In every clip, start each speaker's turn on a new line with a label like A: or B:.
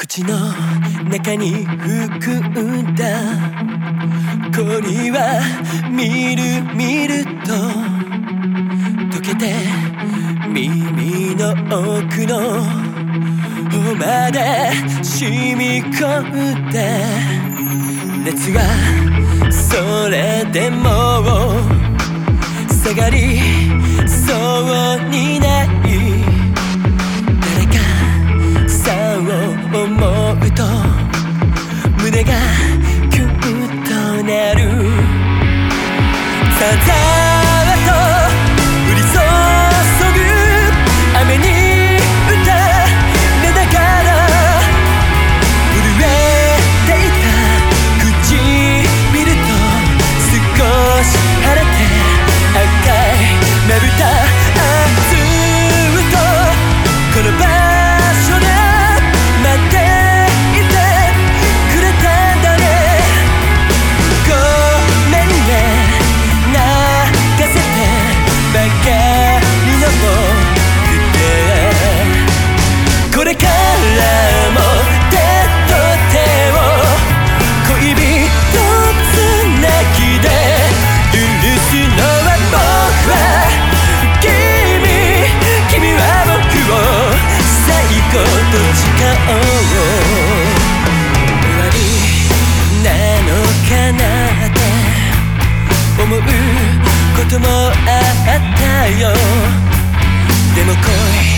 A: 口の中に含んだ。氷はみるみると。溶けて耳の奥の。方まで染み込んで熱がそれでも。下がり。我在思うこともあったよ。でも恋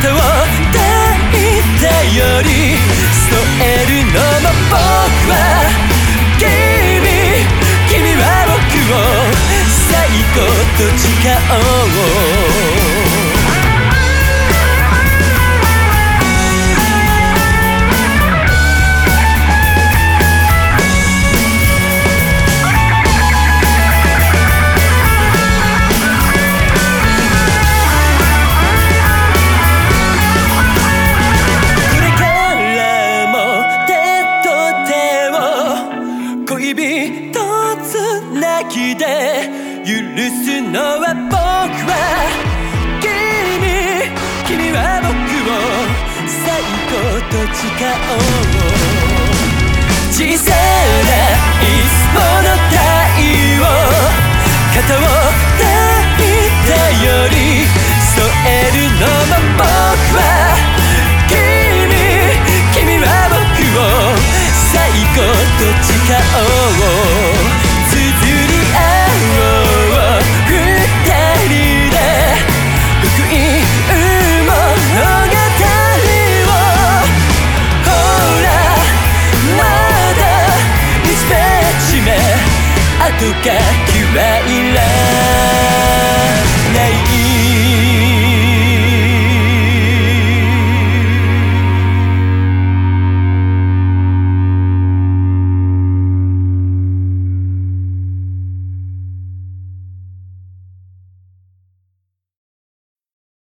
A: 肩を抱いたより添えるのも僕は君君は僕を最高と誓おうきで許すのは僕は君君は僕を最高と誓おう。小さないつもの僕が嫌い